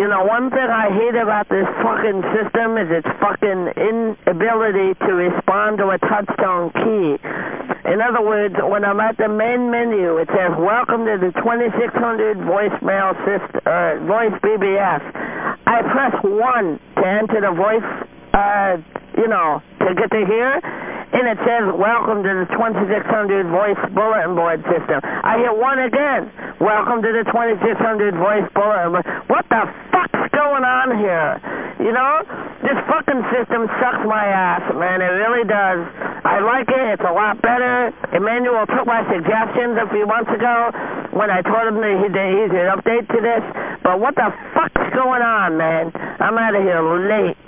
You know, one thing I hate about this fucking system is its fucking inability to respond to a touchtone key. In other words, when I'm at the main menu, it says, welcome to the 2600 voicemail system, uh, voice BBS. I press 1 to enter the voice, uh, you know, to get to hear, and it says, welcome to the 2600 voice bulletin board system. I hit 1 again, welcome to the 2600 voice bulletin board. What the fuck's going on here? You know, this fucking system sucks my ass, man. It really does. I like it. It's a lot better. Emmanuel took my suggestions a few months ago when I told him that he'd an update to this. But what the fuck's going on, man? I'm out of here late.